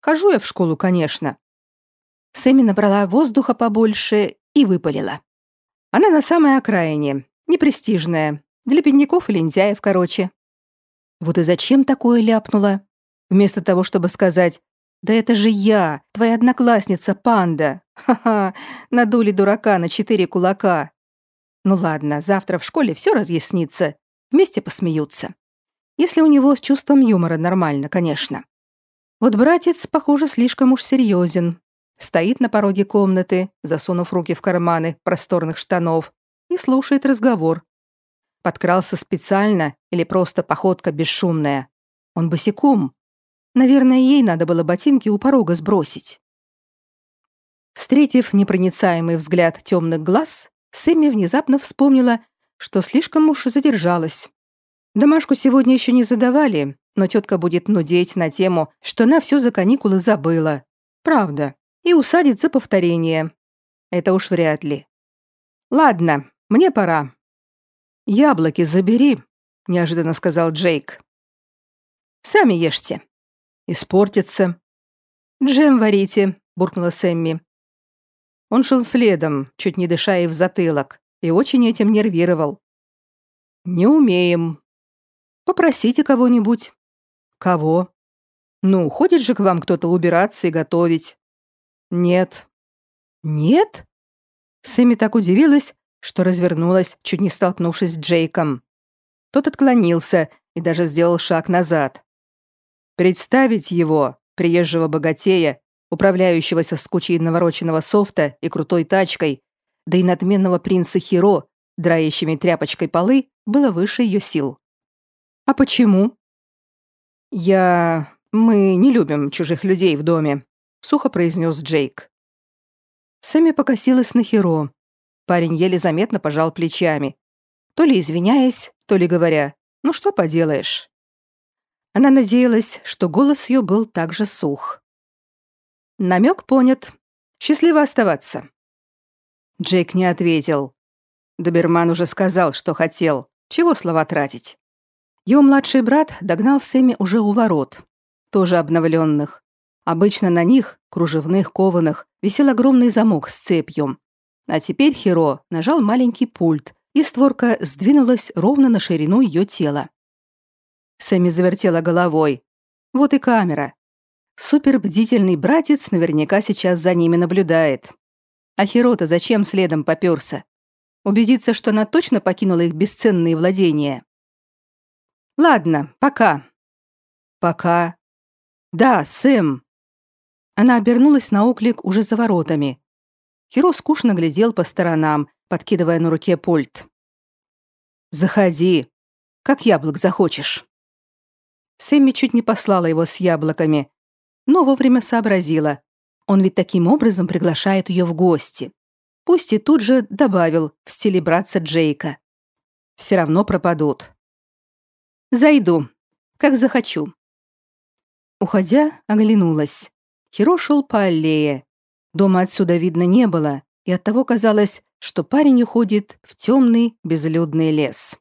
Speaker 1: Хожу я в школу, конечно». Сэмми набрала воздуха побольше и выпалила. Она на самой окраине, непрестижная, для бедняков и лентяев, короче. Вот и зачем такое ляпнула? Вместо того, чтобы сказать «Да это же я, твоя одноклассница, панда! Ха-ха, надули дурака на четыре кулака!» Ну ладно, завтра в школе все разъяснится, вместе посмеются. Если у него с чувством юмора нормально, конечно. Вот братец, похоже, слишком уж серьезен. Стоит на пороге комнаты, засунув руки в карманы просторных штанов, и слушает разговор. Подкрался специально или просто походка бесшумная. Он босиком, Наверное, ей надо было ботинки у порога сбросить. Встретив непроницаемый взгляд темных глаз, Сэмми внезапно вспомнила, что слишком уж задержалась. Домашку сегодня еще не задавали, но тетка будет нудеть на тему, что она все за каникулы забыла. Правда. И усадит за повторение. Это уж вряд ли. Ладно, мне пора. Яблоки забери, неожиданно сказал Джейк. Сами ешьте. Испортится. Джем варите, буркнула Сэмми. Он шел следом, чуть не дыша и в затылок, и очень этим нервировал. Не умеем. Попросите кого-нибудь. Кого? Ну, ходит же к вам кто-то убираться и готовить. Нет. Нет? Сэмми так удивилась, что развернулась, чуть не столкнувшись с Джейком. Тот отклонился и даже сделал шаг назад. Представить его, приезжего богатея, управляющегося с кучей навороченного софта и крутой тачкой, да и надменного принца Хиро, драющими тряпочкой полы, было выше ее сил. «А почему?» «Я... Мы не любим чужих людей в доме», — сухо произнес Джейк. Сэмми покосилась на Хиро. Парень еле заметно пожал плечами, то ли извиняясь, то ли говоря, «Ну что поделаешь, она надеялась, что голос ее был также сух. Намек понят. Счастливо оставаться. Джейк не ответил. Доберман уже сказал, что хотел. Чего слова тратить? Его младший брат догнал Сэмми уже у ворот, тоже обновленных. Обычно на них, кружевных, кованых, висел огромный замок с цепью. А теперь Хиро нажал маленький пульт, и створка сдвинулась ровно на ширину ее тела. Сэмми завертела головой. Вот и камера. Супербдительный братец наверняка сейчас за ними наблюдает. А Хирота зачем следом попёрся? Убедиться, что она точно покинула их бесценные владения. Ладно, пока. Пока. Да, Сэм. Она обернулась на оклик уже за воротами. Хиро скучно глядел по сторонам, подкидывая на руке пульт. «Заходи. Как яблок захочешь». Сэмми чуть не послала его с яблоками, но вовремя сообразила. Он ведь таким образом приглашает ее в гости. Пусть и тут же добавил в стиле братца Джейка. Все равно пропадут. «Зайду, как захочу». Уходя, оглянулась. Хиро шел по аллее. Дома отсюда видно не было, и оттого казалось, что парень уходит в темный безлюдный лес.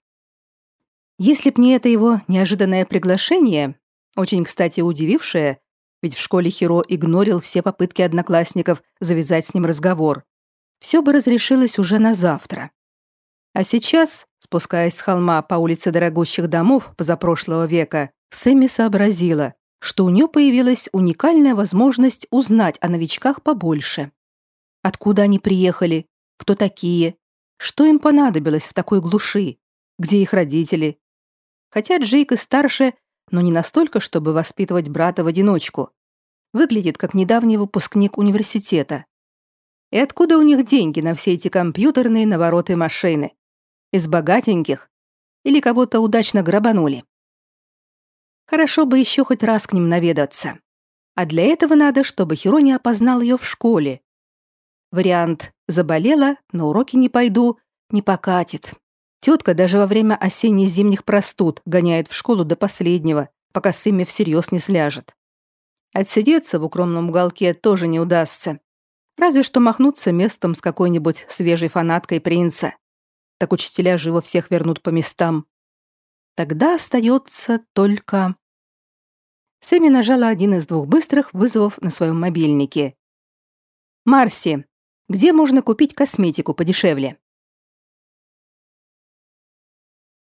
Speaker 1: Если б не это его неожиданное приглашение, очень, кстати, удивившее, ведь в школе Хиро игнорил все попытки одноклассников завязать с ним разговор, все бы разрешилось уже на завтра. А сейчас, спускаясь с холма по улице дорогущих домов позапрошлого века, Сэмми сообразила, что у нее появилась уникальная возможность узнать о новичках побольше. Откуда они приехали, кто такие, что им понадобилось в такой глуши, где их родители. Хотя Джейк и старше, но не настолько, чтобы воспитывать брата в одиночку. Выглядит как недавний выпускник университета. И откуда у них деньги на все эти компьютерные навороты машины? Из богатеньких? Или кого-то удачно грабанули? Хорошо бы еще хоть раз к ним наведаться. А для этого надо, чтобы Хиро не опознал ее в школе. Вариант «заболела, на уроки не пойду» не покатит. Тетка даже во время осенне-зимних простуд гоняет в школу до последнего, пока с ими всерьез не сляжет. Отсидеться в укромном уголке тоже не удастся. Разве что махнуться местом с какой-нибудь свежей фанаткой принца. Так учителя живо всех вернут по местам. Тогда остается только... Сэмми нажала один из двух быстрых вызовов на своем мобильнике. «Марси, где можно купить косметику подешевле?»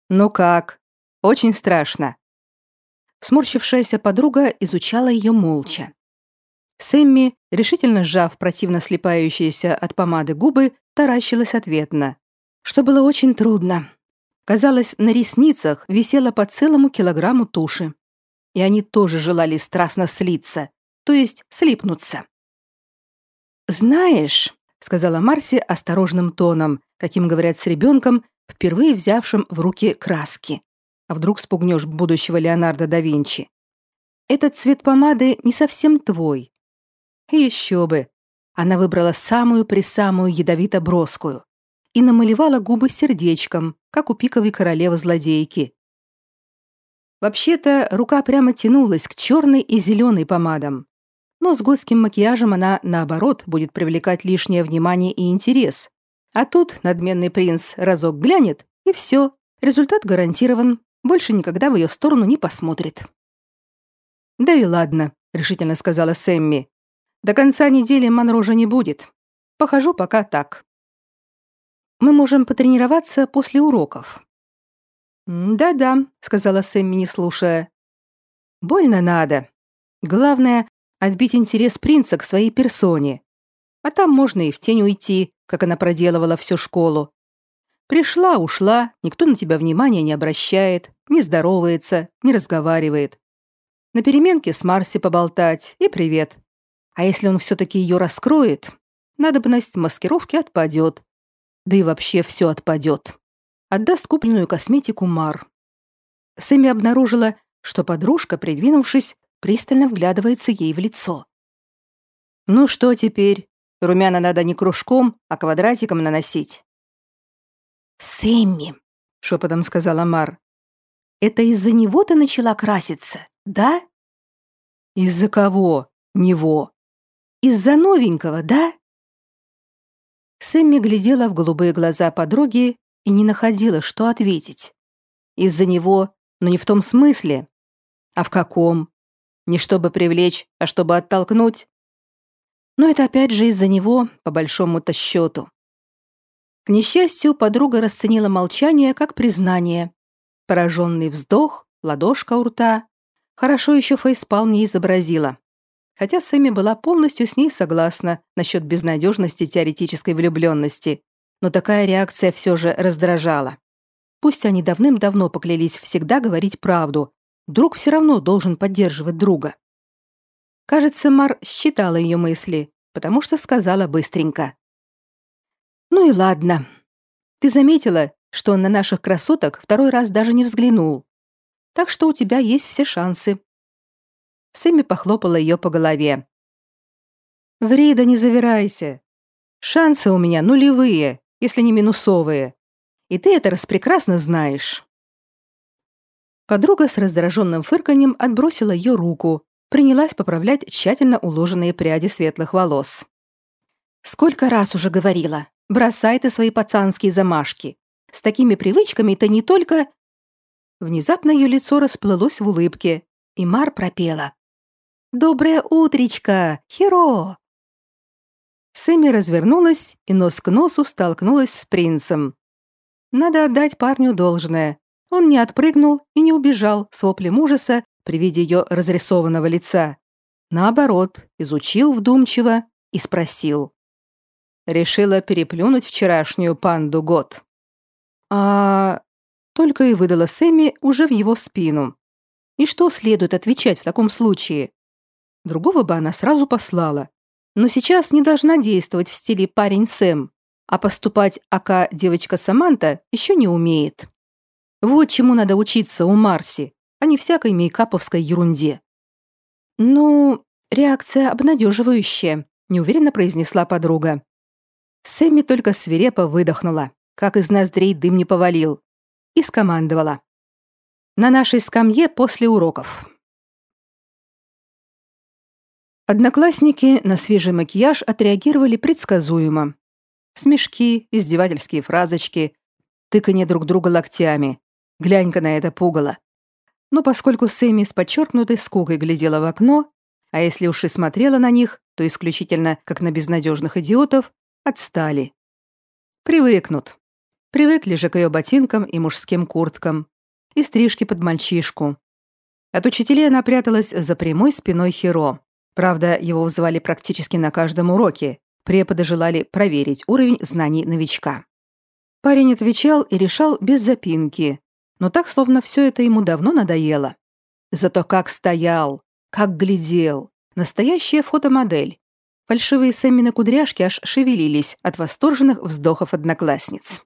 Speaker 1: «Ну как? Очень страшно». Сморщившаяся подруга изучала ее молча. Сэмми, решительно сжав противно слепающиеся от помады губы, таращилась ответно, что было очень трудно. Казалось, на ресницах висело по целому килограмму туши. И они тоже желали страстно слиться, то есть слипнуться. «Знаешь», — сказала Марси осторожным тоном, каким говорят с ребенком, впервые взявшим в руки краски. А вдруг спугнешь будущего Леонардо да Винчи? «Этот цвет помады не совсем твой, еще бы. Она выбрала самую-присамую ядовито-броскую и намалевала губы сердечком, как у пиковой королевы-злодейки. Вообще-то рука прямо тянулась к черной и зеленой помадам. Но с готским макияжем она, наоборот, будет привлекать лишнее внимание и интерес. А тут надменный принц разок глянет, и все, результат гарантирован, больше никогда в ее сторону не посмотрит. «Да и ладно», — решительно сказала Сэмми. До конца недели манрожа не будет. Похожу пока так. Мы можем потренироваться после уроков. Да-да, сказала Сэмми, не слушая. Больно надо. Главное отбить интерес принца к своей персоне. А там можно и в тень уйти, как она проделывала всю школу. Пришла, ушла, никто на тебя внимания не обращает, не здоровается, не разговаривает. На переменке с Марси поболтать и привет. А если он все-таки ее раскроет, надобность маскировки отпадет. Да и вообще все отпадет. Отдаст купленную косметику Мар. Сэмми обнаружила, что подружка, придвинувшись, пристально вглядывается ей в лицо. «Ну что теперь? Румяна надо не кружком, а квадратиком наносить». «Сэмми», — шепотом сказала Мар, — «это из-за него ты начала краситься, да?» «Из-за кого? Него?» Из-за новенького, да?» Сэмми глядела в голубые глаза подруги и не находила, что ответить. Из-за него, но не в том смысле. А в каком? Не чтобы привлечь, а чтобы оттолкнуть? Но это опять же из-за него, по большому-то счету. К несчастью, подруга расценила молчание как признание. Пораженный вздох, ладошка у рта. Хорошо еще фейспалм не изобразила. Хотя Сэмми была полностью с ней согласна насчет безнадежности теоретической влюбленности, но такая реакция все же раздражала. Пусть они давным-давно поклялись всегда говорить правду, друг все равно должен поддерживать друга. Кажется, Мар считала ее мысли, потому что сказала быстренько. «Ну и ладно. Ты заметила, что он на наших красоток второй раз даже не взглянул. Так что у тебя есть все шансы». Сэмми похлопала ее по голове. «Ври да не завирайся. Шансы у меня нулевые, если не минусовые. И ты это распрекрасно знаешь». Подруга с раздраженным фырканьем отбросила ее руку, принялась поправлять тщательно уложенные пряди светлых волос. «Сколько раз уже говорила, бросай ты свои пацанские замашки. С такими привычками ты не только...» Внезапно ее лицо расплылось в улыбке, и Мар пропела. «Доброе утречко, Херо!» Сэмми развернулась и нос к носу столкнулась с принцем. Надо отдать парню должное. Он не отпрыгнул и не убежал с воплем ужаса при виде ее разрисованного лица. Наоборот, изучил вдумчиво и спросил. Решила переплюнуть вчерашнюю панду год. А только и выдала Сэмми уже в его спину. И что следует отвечать в таком случае? Другого бы она сразу послала. Но сейчас не должна действовать в стиле парень Сэм, а поступать ака девочка Саманта еще не умеет. Вот чему надо учиться у Марси, а не всякой мейкаповской ерунде. «Ну, реакция обнадеживающая», — неуверенно произнесла подруга. Сэмми только свирепо выдохнула, как из ноздрей дым не повалил, и скомандовала. «На нашей скамье после уроков». Одноклассники на свежий макияж отреагировали предсказуемо. Смешки, издевательские фразочки, тыканье друг друга локтями. Глянь-ка на это пугало. Но поскольку Сэмми с подчеркнутой скукой глядела в окно, а если уж и смотрела на них, то исключительно как на безнадежных идиотов, отстали. Привыкнут. Привыкли же к ее ботинкам и мужским курткам. И стрижке под мальчишку. От учителей она пряталась за прямой спиной Хиро. Правда, его вызывали практически на каждом уроке. Преподы желали проверить уровень знаний новичка. Парень отвечал и решал без запинки, но так, словно все это ему давно надоело. Зато как стоял, как глядел. Настоящая фотомодель. Фальшивые Сэммины кудряшки аж шевелились от восторженных вздохов одноклассниц.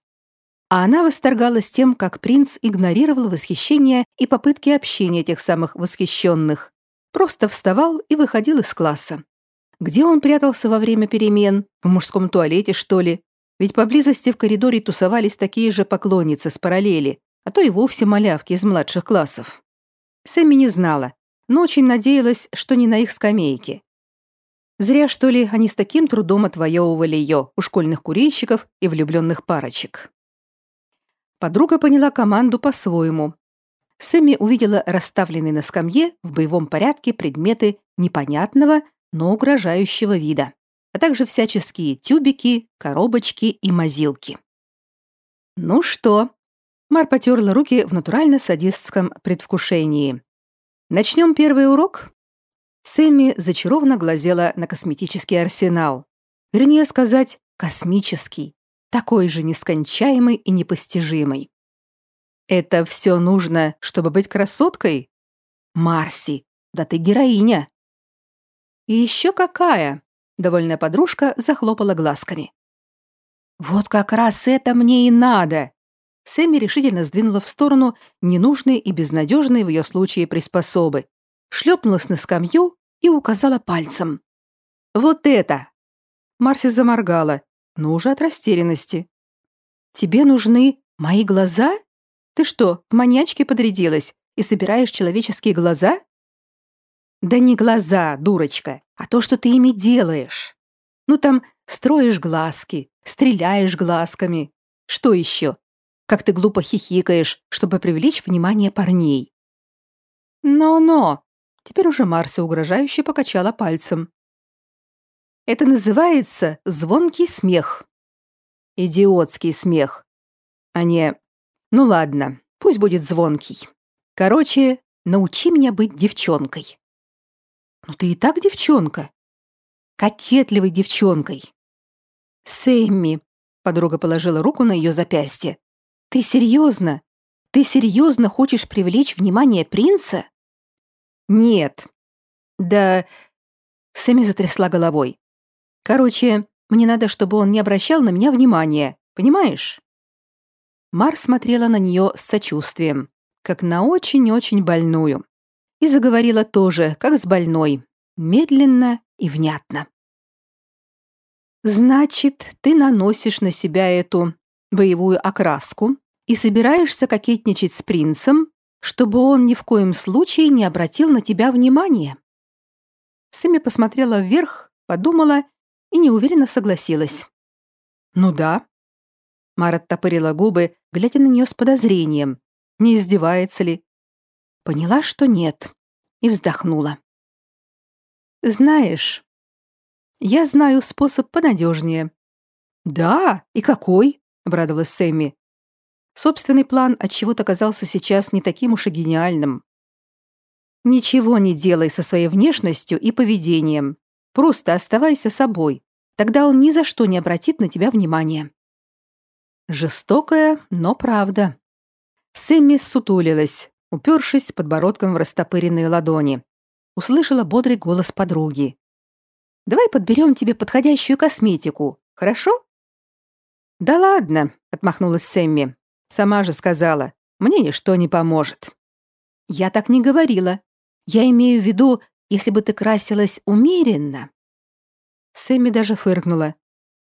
Speaker 1: А она восторгалась тем, как принц игнорировал восхищение и попытки общения этих самых восхищенных. Просто вставал и выходил из класса. Где он прятался во время перемен? В мужском туалете, что ли? Ведь поблизости в коридоре тусовались такие же поклонницы с параллели, а то и вовсе малявки из младших классов. Сэмми не знала, но очень надеялась, что не на их скамейке. Зря, что ли, они с таким трудом отвоевывали ее у школьных курильщиков и влюбленных парочек. Подруга поняла команду по-своему. Сэмми увидела расставленные на скамье в боевом порядке предметы непонятного, но угрожающего вида, а также всяческие тюбики, коробочки и мазилки. «Ну что, Мар потерла руки в натурально садистском предвкушении. «Начнем первый урок?» Сэмми зачарованно глазела на косметический арсенал. Вернее сказать, космический, такой же нескончаемый и непостижимый. «Это все нужно, чтобы быть красоткой?» «Марси, да ты героиня!» «И еще какая!» — довольная подружка захлопала глазками. «Вот как раз это мне и надо!» Сэмми решительно сдвинула в сторону ненужные и безнадежные в ее случае приспособы, шлепнулась на скамью и указала пальцем. «Вот это!» Марси заморгала, но уже от растерянности. «Тебе нужны мои глаза? Ты что, в маньячке подрядилась и собираешь человеческие глаза?» «Да не глаза, дурочка, а то, что ты ими делаешь. Ну там строишь глазки, стреляешь глазками. Что еще? Как ты глупо хихикаешь, чтобы привлечь внимание парней. Но-но, теперь уже Марса угрожающе покачала пальцем. Это называется звонкий смех. Идиотский смех. А не... Ну ладно, пусть будет звонкий. Короче, научи меня быть девчонкой. Ну ты и так девчонка. Кокетливой девчонкой. Сэмми, подруга положила руку на ее запястье. Ты серьезно? Ты серьезно хочешь привлечь внимание принца? Нет. Да... Сэмми затрясла головой. Короче, мне надо, чтобы он не обращал на меня внимания, понимаешь? Мар смотрела на нее с сочувствием, как на очень-очень больную. И заговорила тоже, как с больной, медленно и внятно. «Значит, ты наносишь на себя эту боевую окраску и собираешься кокетничать с принцем, чтобы он ни в коем случае не обратил на тебя внимания?» Сэмми посмотрела вверх, подумала и неуверенно согласилась. «Ну да». Мара оттопырила губы, глядя на нее с подозрением. Не издевается ли? Поняла, что нет, и вздохнула. «Знаешь, я знаю способ понадежнее». «Да? И какой?» — обрадовалась Сэмми. Собственный план от чего то казался сейчас не таким уж и гениальным. «Ничего не делай со своей внешностью и поведением. Просто оставайся собой. Тогда он ни за что не обратит на тебя внимания». Жестокая, но правда. Сэмми сутулилась, упершись подбородком в растопыренные ладони. Услышала бодрый голос подруги. «Давай подберем тебе подходящую косметику, хорошо?» «Да ладно», — отмахнулась Сэмми. «Сама же сказала, мне ничто не поможет». «Я так не говорила. Я имею в виду, если бы ты красилась умеренно». Сэмми даже фыркнула.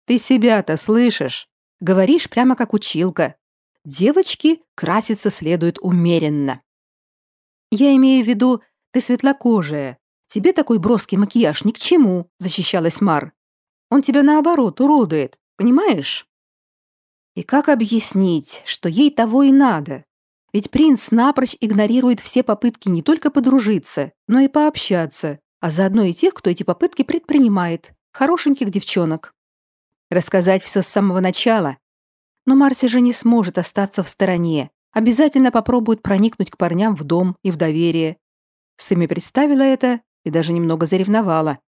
Speaker 1: «Ты себя-то слышишь? Говоришь прямо как училка. Девочки краситься следует умеренно». «Я имею в виду, ты светлокожая. Тебе такой броский макияж ни к чему», — защищалась Мар. «Он тебя, наоборот, уродует, понимаешь?» И как объяснить, что ей того и надо? Ведь принц напрочь игнорирует все попытки не только подружиться, но и пообщаться, а заодно и тех, кто эти попытки предпринимает, хорошеньких девчонок. Рассказать все с самого начала. Но Марси же не сможет остаться в стороне, обязательно попробует проникнуть к парням в дом и в доверие. Сами представила это и даже немного заревновала.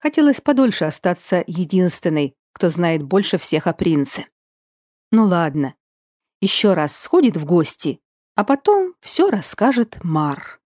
Speaker 1: Хотелось подольше остаться единственной, кто знает больше всех о принце. Ну ладно. Еще раз сходит в гости, а потом все расскажет Мар.